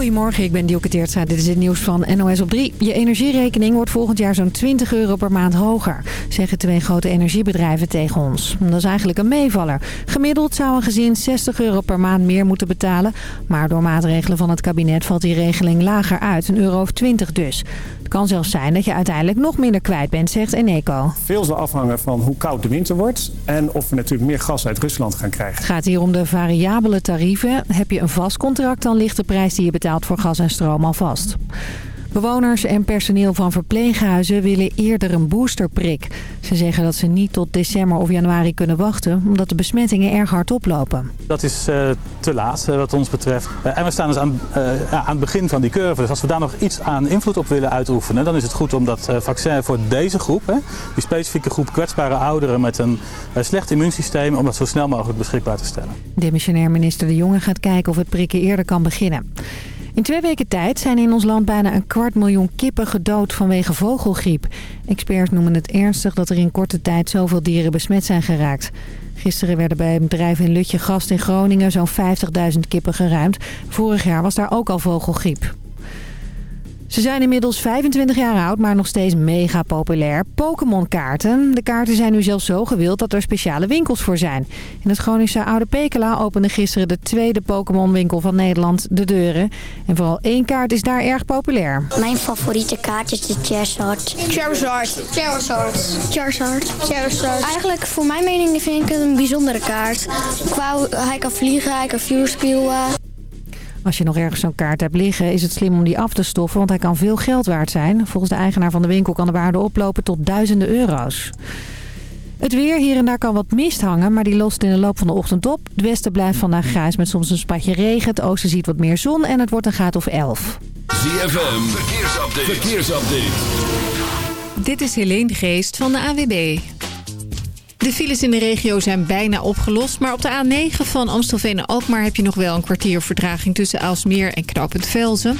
Goedemorgen, ik ben Dielke Teertstra. Dit is het nieuws van NOS op 3. Je energierekening wordt volgend jaar zo'n 20 euro per maand hoger, zeggen twee grote energiebedrijven tegen ons. Dat is eigenlijk een meevaller. Gemiddeld zou een gezin 60 euro per maand meer moeten betalen. Maar door maatregelen van het kabinet valt die regeling lager uit, een euro of 20 dus. Het kan zelfs zijn dat je uiteindelijk nog minder kwijt bent, zegt Eneco. Veel zal afhangen van hoe koud de winter wordt en of we natuurlijk meer gas uit Rusland gaan krijgen. Het gaat hier om de variabele tarieven. Heb je een vast contract, dan ligt de prijs die je betaalt voor gas en stroom al vast. Bewoners en personeel van verpleeghuizen willen eerder een boosterprik. Ze zeggen dat ze niet tot december of januari kunnen wachten... omdat de besmettingen erg hard oplopen. Dat is uh, te laat uh, wat ons betreft. Uh, en we staan dus aan, aan het begin van die curve. Dus als we daar nog iets aan invloed op willen uitoefenen... dan is het goed om dat vaccin voor deze groep... Hè, die specifieke groep kwetsbare ouderen met een slecht immuunsysteem... om dat zo snel mogelijk beschikbaar te stellen. Demissionair minister De Jonge gaat kijken of het prikken eerder kan beginnen. In twee weken tijd zijn in ons land bijna een kwart miljoen kippen gedood vanwege vogelgriep. Experts noemen het ernstig dat er in korte tijd zoveel dieren besmet zijn geraakt. Gisteren werden bij een bedrijf in Lutje Gast in Groningen zo'n 50.000 kippen geruimd. Vorig jaar was daar ook al vogelgriep. Ze zijn inmiddels 25 jaar oud, maar nog steeds mega populair. Pokémon-kaarten. De kaarten zijn nu zelfs zo gewild dat er speciale winkels voor zijn. In het Groningse Oude Pekela opende gisteren de tweede Pokémon-winkel van Nederland de deuren. En vooral één kaart is daar erg populair. Mijn favoriete kaart is de Charizard. Charizard. Charizard. Charizard. Charizard. Eigenlijk, voor mijn mening, vind ik het een bijzondere kaart. Qua, hij kan vliegen, hij kan vuurspuwen. Als je nog ergens zo'n kaart hebt liggen, is het slim om die af te stoffen, want hij kan veel geld waard zijn. Volgens de eigenaar van de winkel kan de waarde oplopen tot duizenden euro's. Het weer, hier en daar kan wat mist hangen, maar die lost in de loop van de ochtend op. Het westen blijft vandaag grijs met soms een spatje regen. Het oosten ziet wat meer zon en het wordt een graad of 11. ZFM, verkeersupdate. verkeersupdate. Dit is Helene Geest van de AWB. De files in de regio zijn bijna opgelost. Maar op de A9 van Amstelveen en Alkmaar heb je nog wel een kwartier vertraging tussen Aalsmeer en Knoopend Velzen.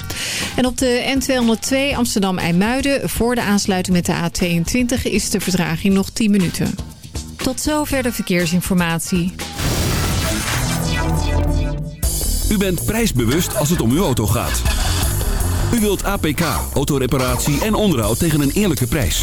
En op de N202 Amsterdam-IJmuiden voor de aansluiting met de A22 is de vertraging nog 10 minuten. Tot zover de verkeersinformatie. U bent prijsbewust als het om uw auto gaat. U wilt APK, autoreparatie en onderhoud tegen een eerlijke prijs.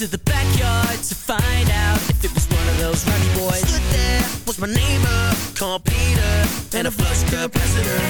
To the backyard to find out if it was one of those rowdy boys. Stood there was my neighbor called Peter and a flush capacitor.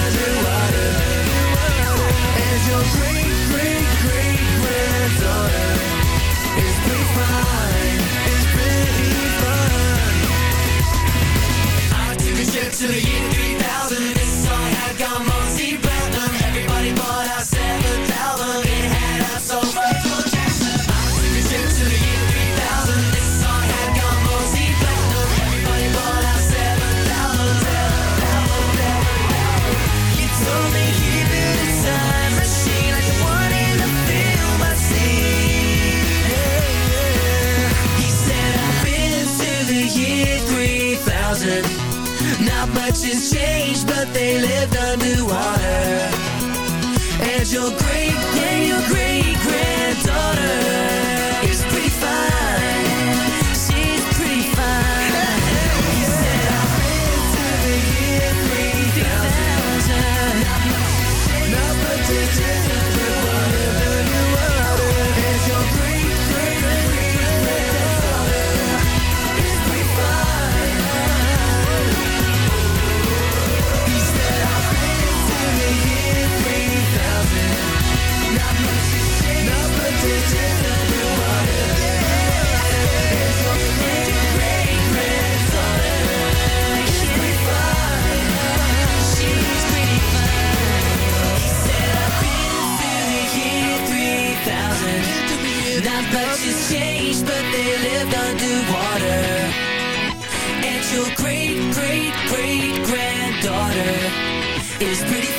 your great, great, great granddaughter is pretty fine. is pretty fine. I took a trip to the year 3000 and saw I had gone mostly black. living. It's pretty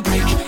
break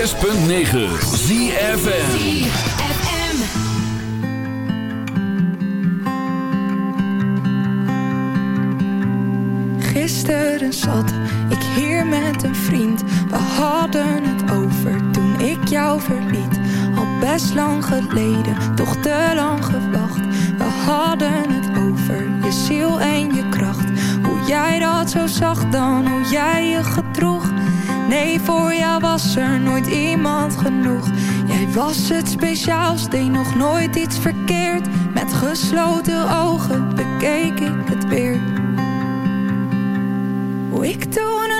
106.9 ZFM. Gisteren zat ik hier met een vriend. We hadden het over toen ik jou verliet. Al best lang geleden was het speciaals, deed nog nooit iets verkeerd. Met gesloten ogen bekeek ik het weer. Hoe ik toen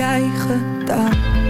jij gedaan.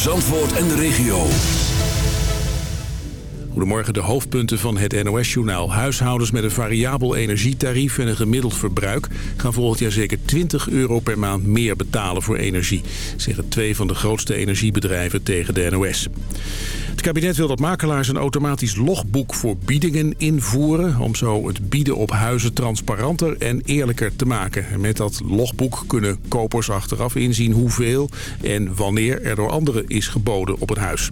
Zandvoort en de regio. Goedemorgen, de hoofdpunten van het NOS-journaal. Huishoudens met een variabel energietarief en een gemiddeld verbruik... gaan volgend jaar zeker 20 euro per maand meer betalen voor energie... zeggen twee van de grootste energiebedrijven tegen de NOS. Het kabinet wil dat makelaars een automatisch logboek voor biedingen invoeren... om zo het bieden op huizen transparanter en eerlijker te maken. En met dat logboek kunnen kopers achteraf inzien hoeveel en wanneer er door anderen is geboden op het huis.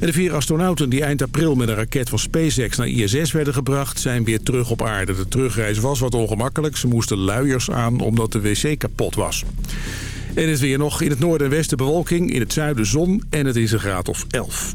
En de vier astronauten die eind april met een raket van SpaceX naar ISS werden gebracht... zijn weer terug op aarde. De terugreis was wat ongemakkelijk. Ze moesten luiers aan omdat de wc kapot was. En het weer nog in het noorden en westen bewolking, in het zuiden zon en het is een graad of 11.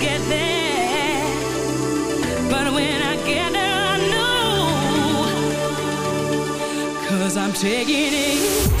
take it in.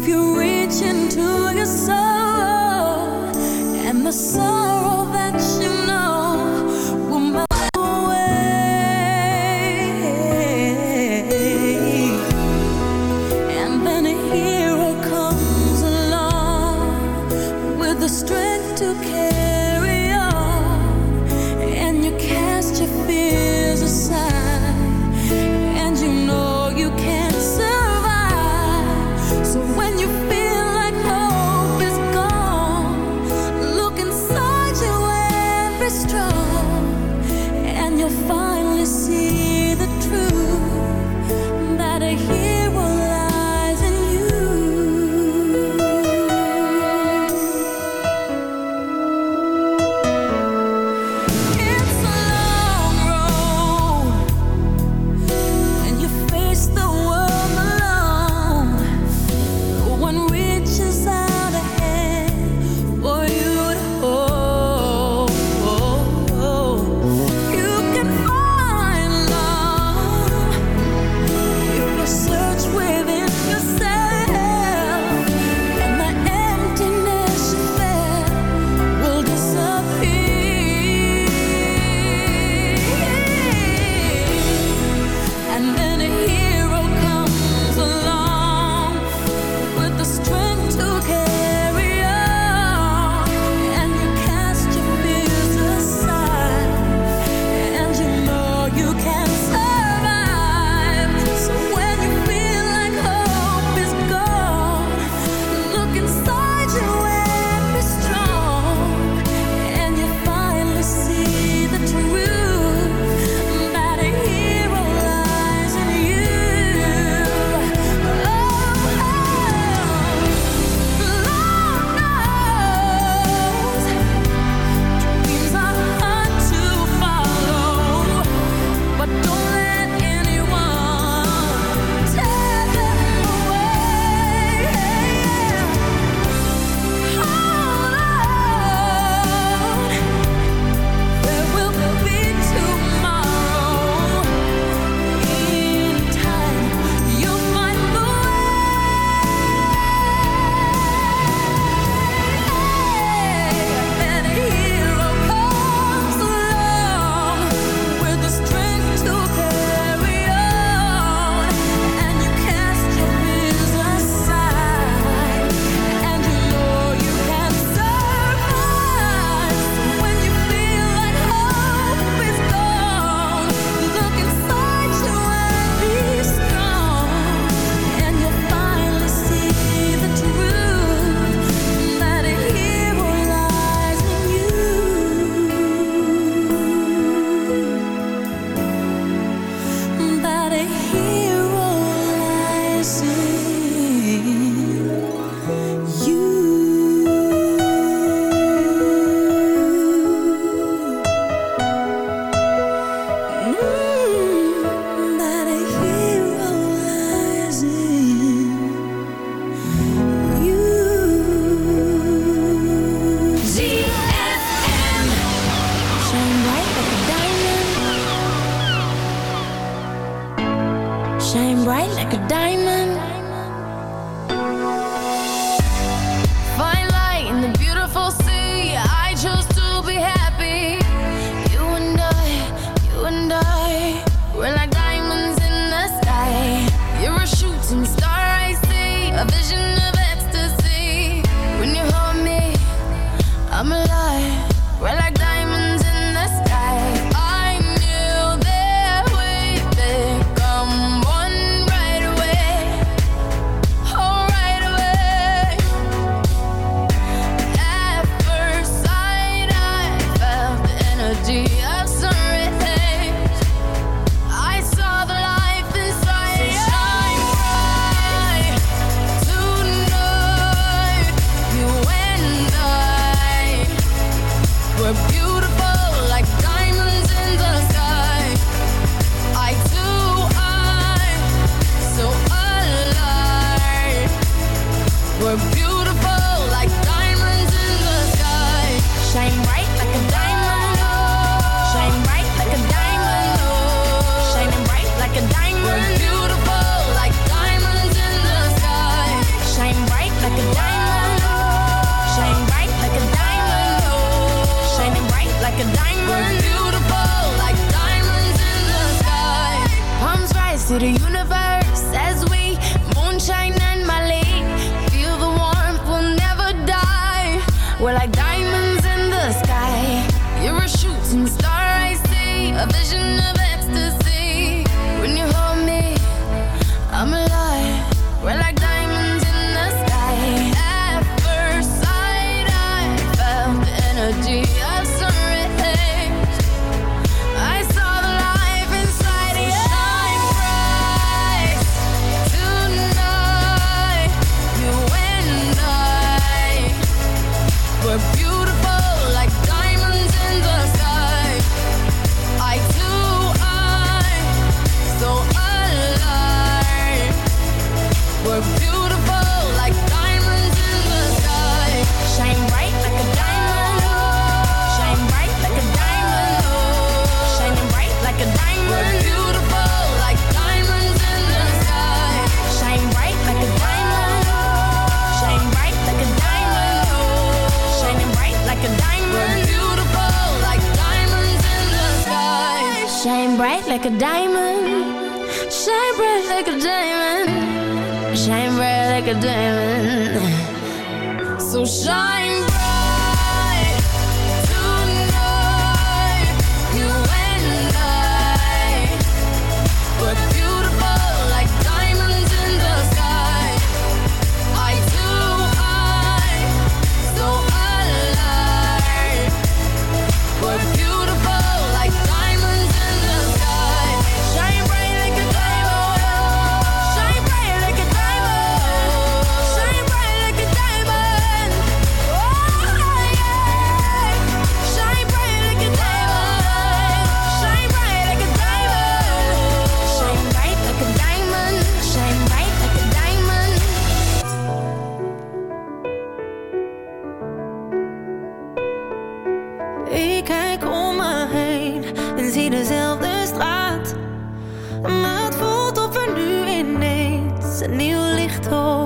if you reach into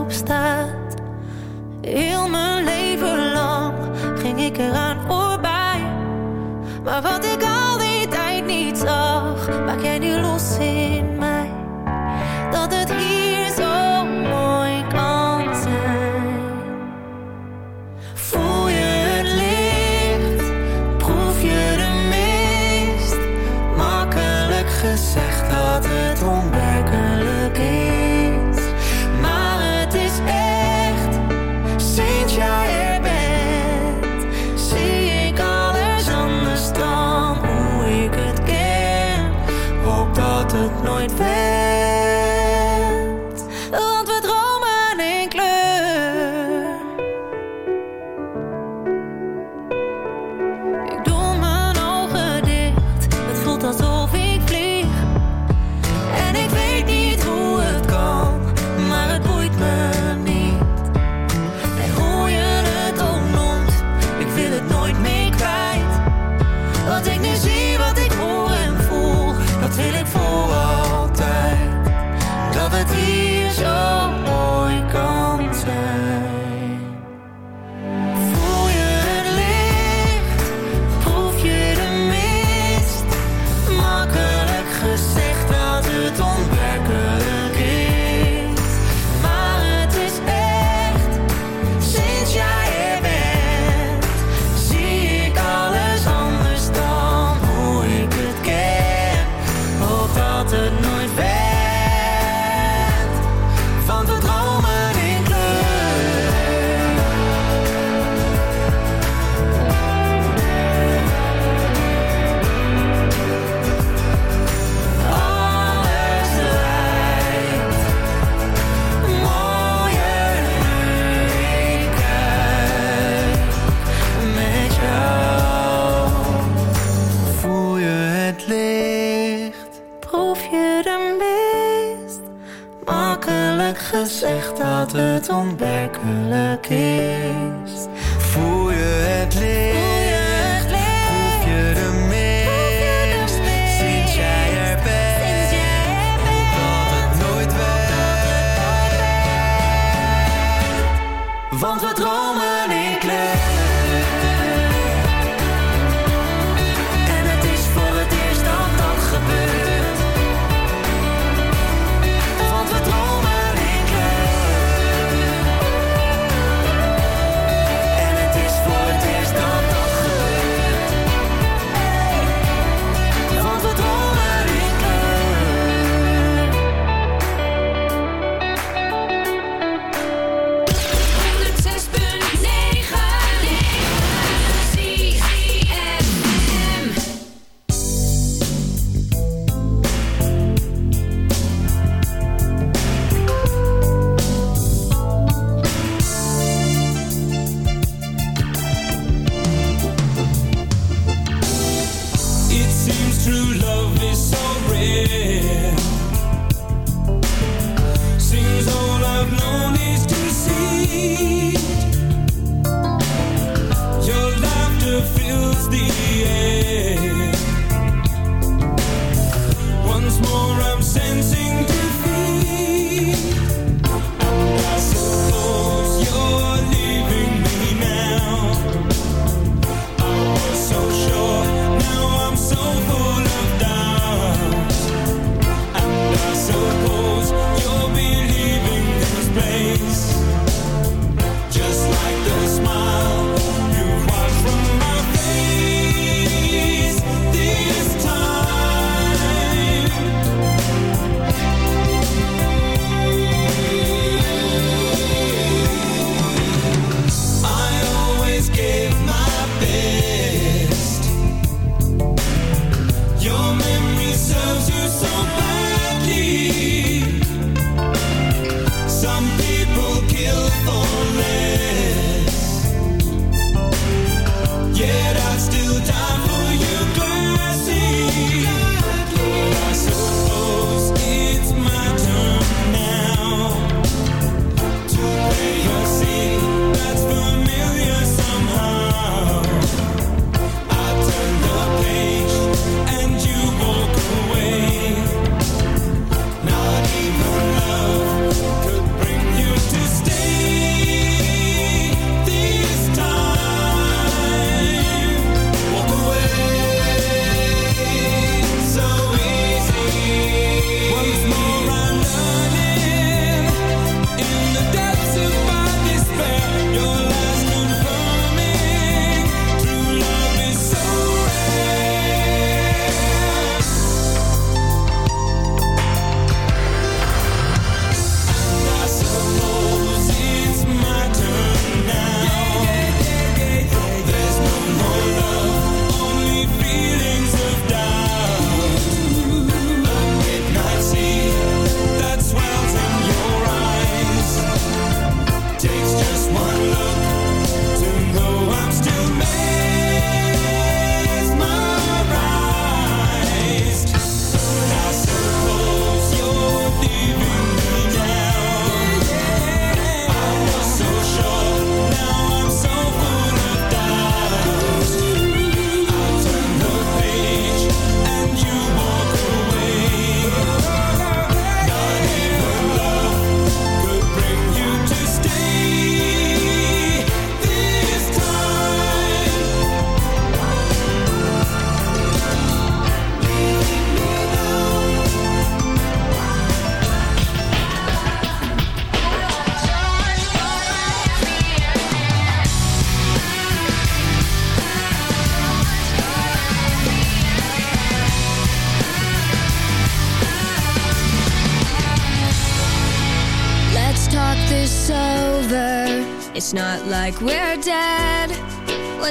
licht op